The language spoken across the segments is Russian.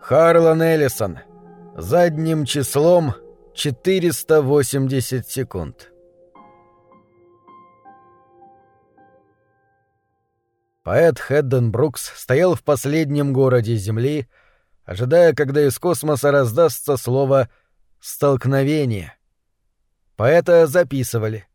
Харлан Эллисон. Задним числом 480 секунд. Поэт Хэдден Брукс стоял в последнем городе Земли, ожидая, когда из космоса раздастся слово «столкновение». Поэта записывали.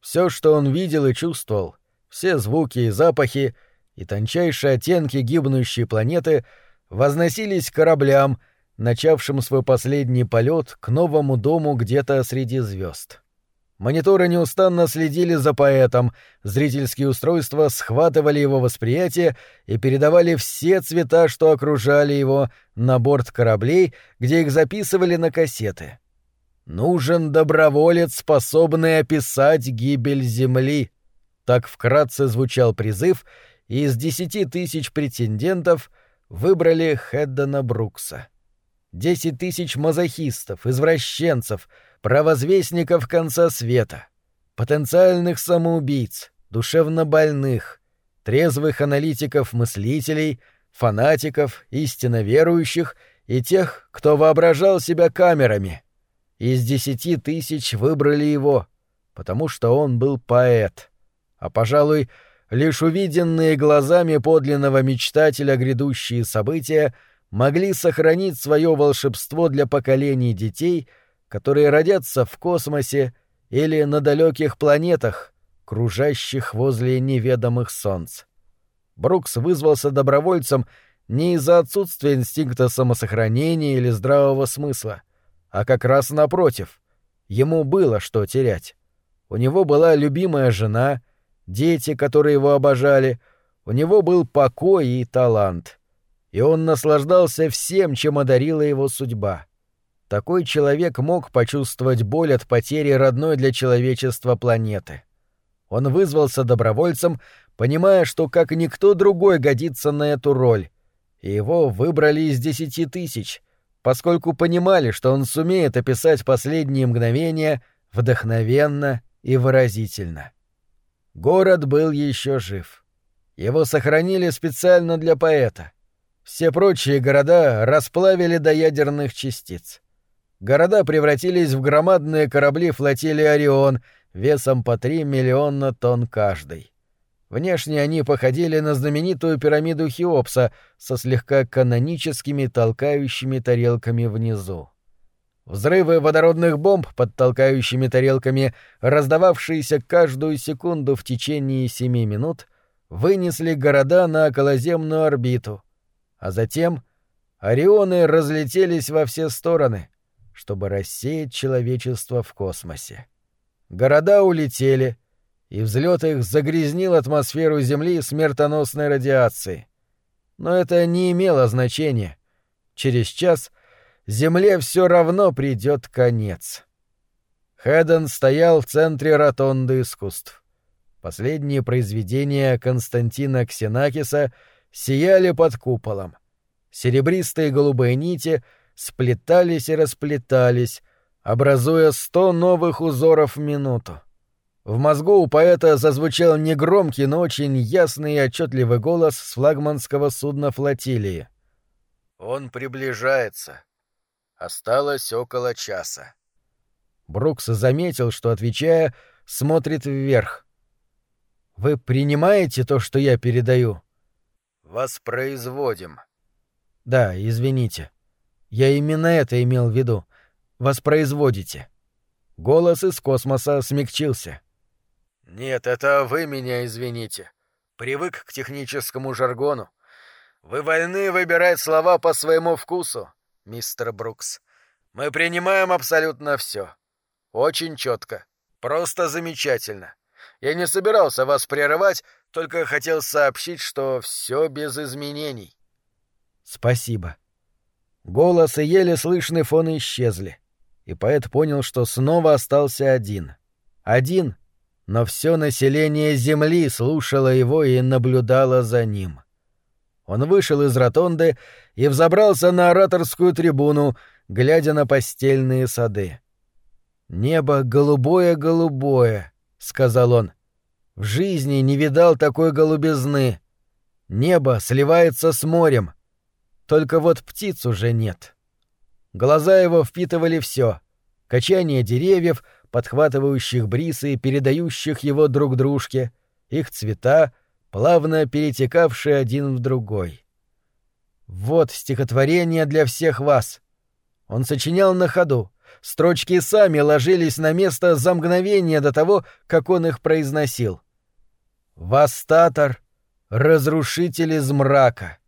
Все, что он видел и чувствовал, все звуки и запахи и тончайшие оттенки гибнущей планеты возносились кораблям, начавшим свой последний полет к новому дому где-то среди звезд. Мониторы неустанно следили за поэтом, зрительские устройства схватывали его восприятие и передавали все цвета, что окружали его, на борт кораблей, где их записывали на кассеты. «Нужен доброволец, способный описать гибель Земли», — так вкратце звучал призыв, и из десяти тысяч претендентов выбрали Хэддона Брукса. Десять тысяч мазохистов, извращенцев — провозвестников конца света, потенциальных самоубийц, душевнобольных, трезвых аналитиков-мыслителей, фанатиков, истинно верующих и тех, кто воображал себя камерами. Из десяти тысяч выбрали его, потому что он был поэт. А, пожалуй, лишь увиденные глазами подлинного мечтателя грядущие события могли сохранить свое волшебство для поколений детей — которые родятся в космосе или на далеких планетах, кружащих возле неведомых солнц. Брукс вызвался добровольцем не из-за отсутствия инстинкта самосохранения или здравого смысла, а как раз напротив. Ему было что терять. У него была любимая жена, дети, которые его обожали, у него был покой и талант. И он наслаждался всем, чем одарила его судьба. Такой человек мог почувствовать боль от потери родной для человечества планеты. Он вызвался добровольцем, понимая, что как никто другой годится на эту роль, и его выбрали из десяти тысяч, поскольку понимали, что он сумеет описать последние мгновения вдохновенно и выразительно. Город был еще жив. Его сохранили специально для поэта. Все прочие города расплавили до ядерных частиц города превратились в громадные корабли флотилии «Орион» весом по 3 миллиона тонн каждый. Внешне они походили на знаменитую пирамиду Хеопса со слегка каноническими толкающими тарелками внизу. Взрывы водородных бомб под толкающими тарелками, раздававшиеся каждую секунду в течение семи минут, вынесли города на околоземную орбиту, а затем Орионы разлетелись во все стороны — чтобы рассеять человечество в космосе. Города улетели, и взлет их загрязнил атмосферу Земли смертоносной радиацией. Но это не имело значения. Через час Земле все равно придет конец. Хэдден стоял в центре ротонды искусств. Последние произведения Константина Ксенакиса сияли под куполом. Серебристые голубые нити — сплетались и расплетались, образуя сто новых узоров в минуту. В мозгу у поэта зазвучал негромкий, но очень ясный и отчетливый голос с флагманского судна флотилии. «Он приближается. Осталось около часа». Брукс заметил, что, отвечая, смотрит вверх. «Вы принимаете то, что я передаю?» «Воспроизводим». «Да, извините». Я именно это имел в виду. Воспроизводите. Голос из космоса смягчился. Нет, это вы меня извините. Привык к техническому жаргону. Вы вольны выбирать слова по своему вкусу, мистер Брукс. Мы принимаем абсолютно все. Очень четко. Просто замечательно. Я не собирался вас прерывать, только хотел сообщить, что все без изменений. Спасибо. Голос и еле слышный фон исчезли, и поэт понял, что снова остался один. Один, но все население Земли слушало его и наблюдало за ним. Он вышел из ротонды и взобрался на ораторскую трибуну, глядя на постельные сады. «Небо голубое-голубое», — сказал он. «В жизни не видал такой голубизны. Небо сливается с морем. только вот птиц уже нет. Глаза его впитывали все: качание деревьев, подхватывающих бриз и передающих его друг дружке, их цвета, плавно перетекавшие один в другой. Вот стихотворение для всех вас. Он сочинял на ходу. Строчки сами ложились на место за мгновение до того, как он их произносил. «Вастатор, разрушитель из мрака,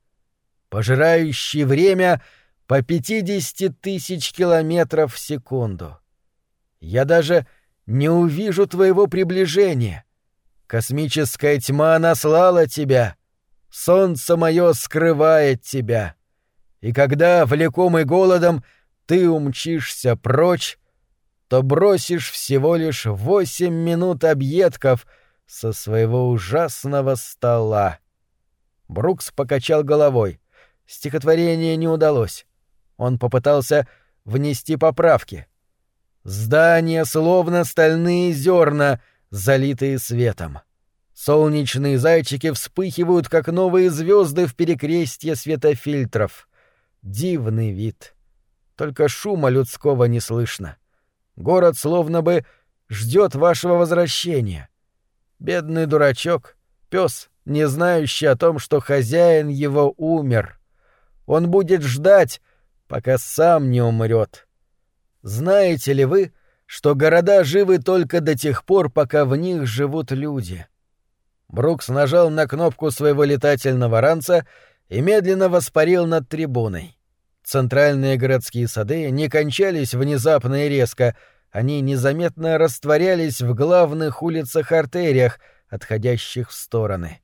пожирающий время по пятидесяти тысяч километров в секунду. Я даже не увижу твоего приближения. Космическая тьма наслала тебя. Солнце мое скрывает тебя. И когда, влекомый голодом, ты умчишься прочь, то бросишь всего лишь восемь минут объедков со своего ужасного стола. Брукс покачал головой. Стихотворение не удалось. Он попытался внести поправки. Здания словно стальные зерна, залитые светом. Солнечные зайчики вспыхивают, как новые звезды в перекрестье светофильтров. Дивный вид. Только шума людского не слышно. Город словно бы ждет вашего возвращения. Бедный дурачок, пес, не знающий о том, что хозяин его умер. Он будет ждать, пока сам не умрет. Знаете ли вы, что города живы только до тех пор, пока в них живут люди? Брукс нажал на кнопку своего летательного ранца и медленно воспарил над трибуной. Центральные городские сады не кончались внезапно и резко, они незаметно растворялись в главных улицах-артериях, отходящих в стороны.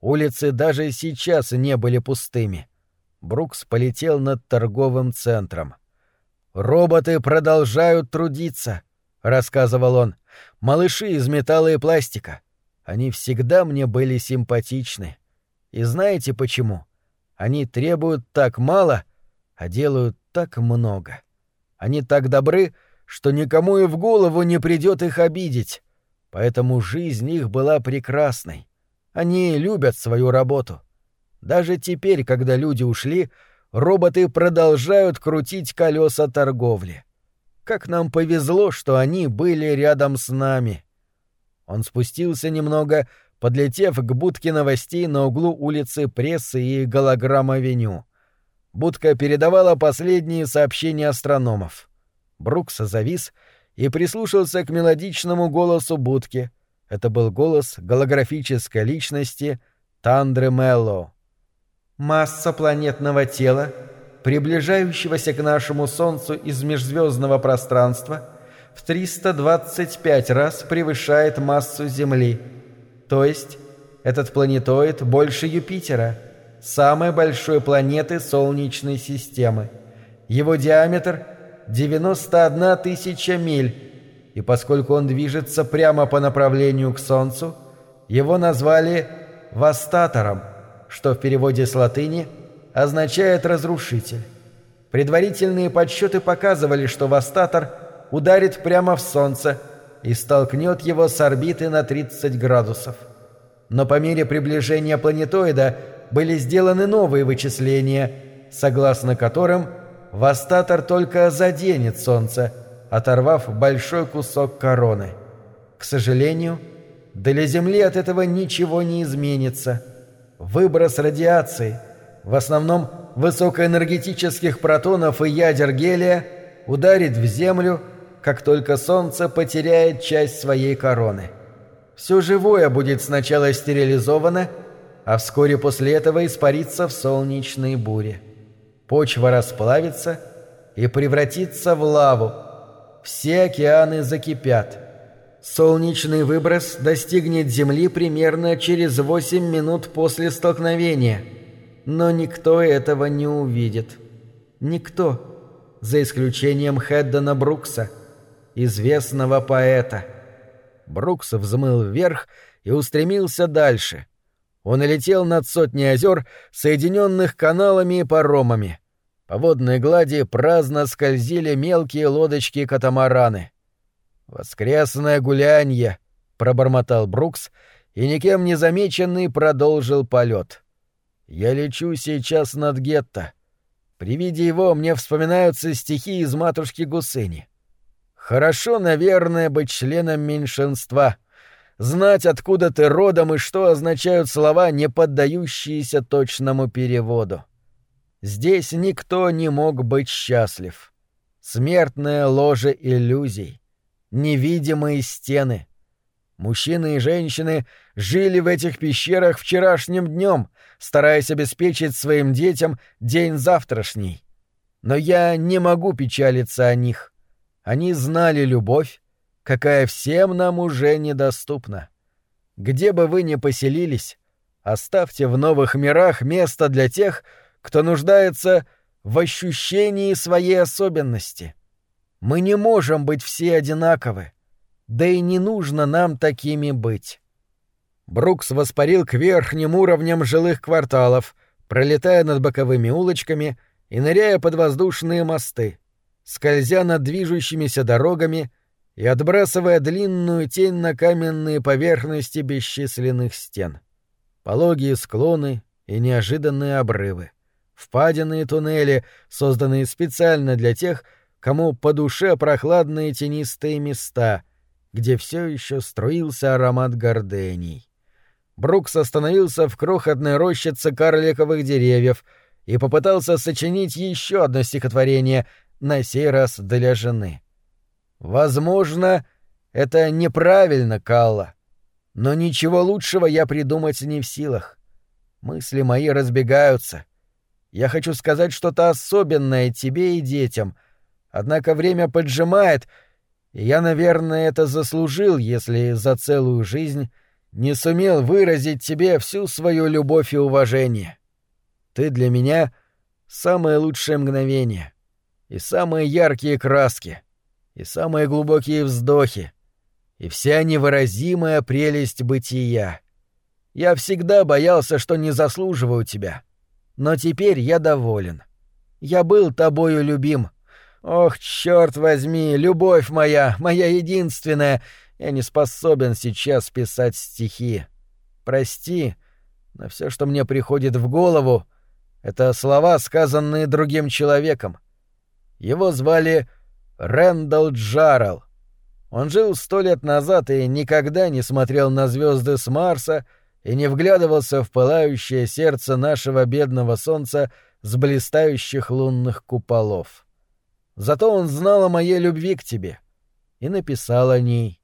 Улицы даже сейчас не были пустыми. Брукс полетел над торговым центром. «Роботы продолжают трудиться», — рассказывал он. «Малыши из металла и пластика. Они всегда мне были симпатичны. И знаете почему? Они требуют так мало, а делают так много. Они так добры, что никому и в голову не придет их обидеть. Поэтому жизнь их была прекрасной. Они любят свою работу. Даже теперь, когда люди ушли, роботы продолжают крутить колеса торговли. Как нам повезло, что они были рядом с нами. Он спустился немного, подлетев к будке новостей на углу улицы Прессы и Голограмма-авеню. Будка передавала последние сообщения астрономов. Брукс завис и прислушался к мелодичному голосу будки. Это был голос голографической личности Тандры Мелло. «Масса планетного тела, приближающегося к нашему Солнцу из межзвездного пространства, в 325 раз превышает массу Земли. То есть этот планетоид больше Юпитера — самой большой планеты Солнечной системы. Его диаметр — 91 тысяча миль, и поскольку он движется прямо по направлению к Солнцу, его назвали «вастатором», что в переводе с латыни означает «разрушитель». Предварительные подсчеты показывали, что вастатор ударит прямо в Солнце и столкнет его с орбиты на 30 градусов. Но по мере приближения планетоида были сделаны новые вычисления, согласно которым Вастатор только заденет Солнце, оторвав большой кусок короны. К сожалению, для Земли от этого ничего не изменится. Выброс радиации, в основном высокоэнергетических протонов и ядер гелия, ударит в Землю, как только Солнце потеряет часть своей короны. Все живое будет сначала стерилизовано, а вскоре после этого испарится в солнечные бури. Почва расплавится и превратится в лаву. Все океаны закипят. Солнечный выброс достигнет Земли примерно через 8 минут после столкновения. Но никто этого не увидит. Никто, за исключением Хеддона Брукса, известного поэта. Брукс взмыл вверх и устремился дальше — он летел над сотней озер, соединенных каналами и паромами. По водной глади праздно скользили мелкие лодочки-катамараны. «Воскресное гулянье!» — пробормотал Брукс, и никем не замеченный продолжил полет. «Я лечу сейчас над гетто. При виде его мне вспоминаются стихи из матушки Гусыни. Хорошо, наверное, быть членом меньшинства, знать, откуда ты родом и что означают слова, не поддающиеся точному переводу. Здесь никто не мог быть счастлив. Смертное ложе иллюзий, невидимые стены. Мужчины и женщины жили в этих пещерах вчерашним днем, стараясь обеспечить своим детям день завтрашний. Но я не могу печалиться о них. Они знали любовь, какая всем нам уже недоступна. Где бы вы ни поселились, оставьте в новых мирах место для тех, кто нуждается в ощущении своей особенности. Мы не можем быть все одинаковы, да и не нужно нам такими быть. Брукс воспарил к верхним уровням жилых кварталов, пролетая над боковыми улочками и ныряя под воздушные мосты, скользя над движущимися дорогами и отбрасывая длинную тень на каменные поверхности бесчисленных стен. Пологие склоны и неожиданные обрывы впадины и туннели, созданные специально для тех, кому по душе прохладные тенистые места, где все еще струился аромат гордений. Брукс остановился в крохотной рощице карликовых деревьев и попытался сочинить еще одно стихотворение, на сей раз для жены. Возможно, это неправильно, Калла, но ничего лучшего я придумать не в силах. Мысли мои разбегаются, я хочу сказать что-то особенное тебе и детям. Однако время поджимает, и я, наверное, это заслужил, если за целую жизнь не сумел выразить тебе всю свою любовь и уважение. Ты для меня самое лучшее мгновение, и самые яркие краски, и самые глубокие вздохи, и вся невыразимая прелесть бытия. Я всегда боялся, что не заслуживаю тебя. Но теперь я доволен. Я был тобою любим. Ох, черт возьми, любовь моя, моя единственная, я не способен сейчас писать стихи. Прости, но все, что мне приходит в голову, это слова, сказанные другим человеком. Его звали Рэндалл Джаррелл. Он жил сто лет назад и никогда не смотрел на звезды с Марса и не вглядывался в пылающее сердце нашего бедного солнца с блистающих лунных куполов. Зато он знал о моей любви к тебе и написал о ней.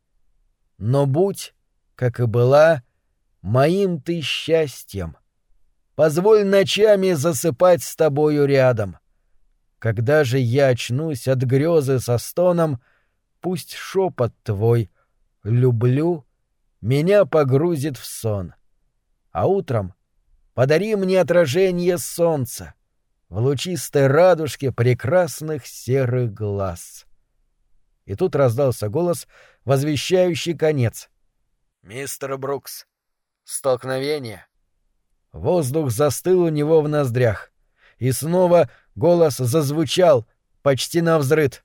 Но будь, как и была, моим ты счастьем. Позволь ночами засыпать с тобою рядом. Когда же я очнусь от грезы со стоном, пусть шепот твой «люблю» меня погрузит в сон а утром подари мне отражение солнца в лучистой радужке прекрасных серых глаз. И тут раздался голос, возвещающий конец. «Мистер Брукс, столкновение». Воздух застыл у него в ноздрях, и снова голос зазвучал, почти навзрыд.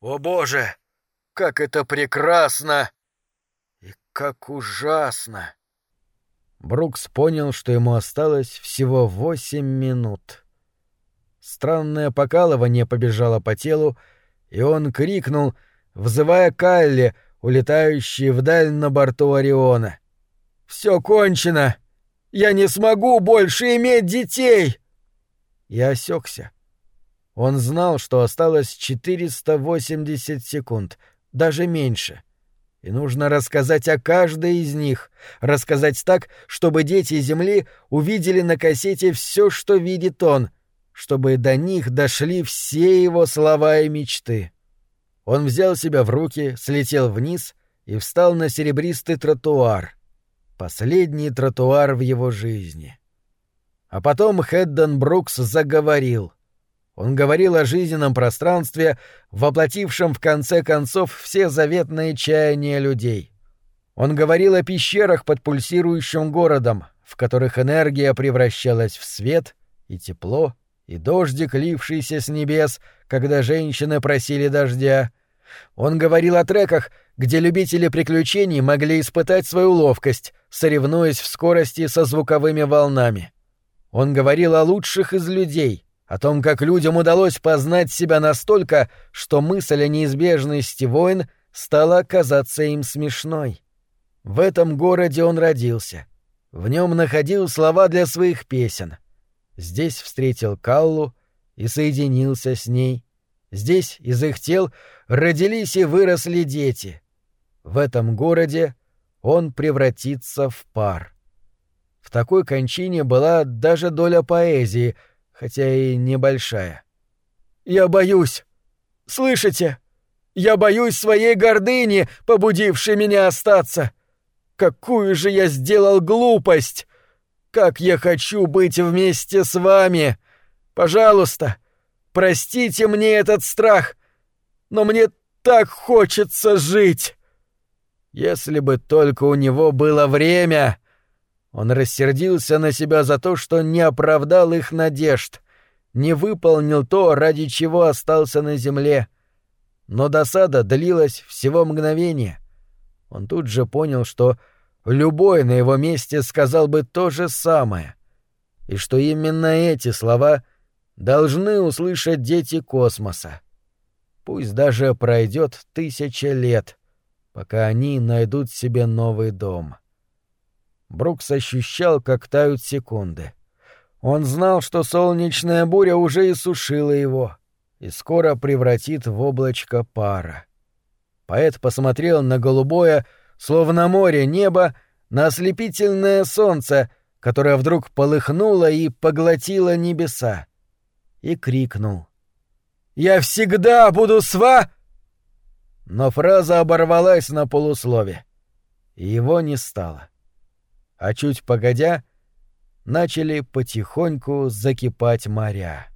«О боже, как это прекрасно! И как ужасно!» Брукс понял, что ему осталось всего восемь минут. Странное покалывание побежало по телу, и он крикнул, взывая Калли, улетающий вдаль на борту Ориона. «Все кончено! Я не смогу больше иметь детей!» И осекся. Он знал, что осталось 480 секунд, даже меньше — и нужно рассказать о каждой из них, рассказать так, чтобы дети Земли увидели на кассете все, что видит он, чтобы до них дошли все его слова и мечты. Он взял себя в руки, слетел вниз и встал на серебристый тротуар. Последний тротуар в его жизни. А потом Хэддон Брукс заговорил — он говорил о жизненном пространстве, воплотившем в конце концов все заветные чаяния людей. Он говорил о пещерах под пульсирующим городом, в которых энергия превращалась в свет и тепло, и дождик, лившийся с небес, когда женщины просили дождя. Он говорил о треках, где любители приключений могли испытать свою ловкость, соревнуясь в скорости со звуковыми волнами. Он говорил о лучших из людей, о том, как людям удалось познать себя настолько, что мысль о неизбежности войн стала казаться им смешной. В этом городе он родился. В нем находил слова для своих песен. Здесь встретил Каллу и соединился с ней. Здесь из их тел родились и выросли дети. В этом городе он превратится в пар. В такой кончине была даже доля поэзии — хотя и небольшая. «Я боюсь! Слышите? Я боюсь своей гордыни, побудившей меня остаться! Какую же я сделал глупость! Как я хочу быть вместе с вами! Пожалуйста, простите мне этот страх, но мне так хочется жить!» Если бы только у него было время, он рассердился на себя за то, что не оправдал их надежд, не выполнил то, ради чего остался на земле. Но досада длилась всего мгновение. Он тут же понял, что любой на его месте сказал бы то же самое, и что именно эти слова должны услышать дети космоса. Пусть даже пройдет тысяча лет, пока они найдут себе новый дом. — Брукс ощущал, как тают секунды. Он знал, что солнечная буря уже иссушила его и скоро превратит в облачко пара. Поэт посмотрел на голубое, словно море, небо, на ослепительное солнце, которое вдруг полыхнуло и поглотило небеса, и крикнул. «Я всегда буду сва...» Но фраза оборвалась на полуслове, его не стало а чуть погодя начали потихоньку закипать моря.